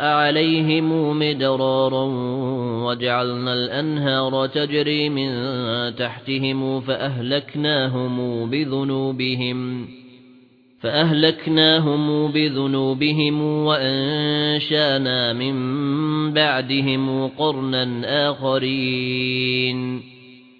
عليهم مدرارا وجعلنا الأنهار تجري من تحتهم فأهلكناهم بذنوبهم فأهلكناهم بذنوبهم وأنشأنا من بعدهم قرنا آخرين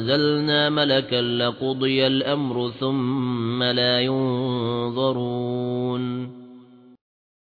أنزلنا ملكا لقضي الأمر ثم لا ينظرون